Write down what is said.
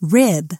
rib.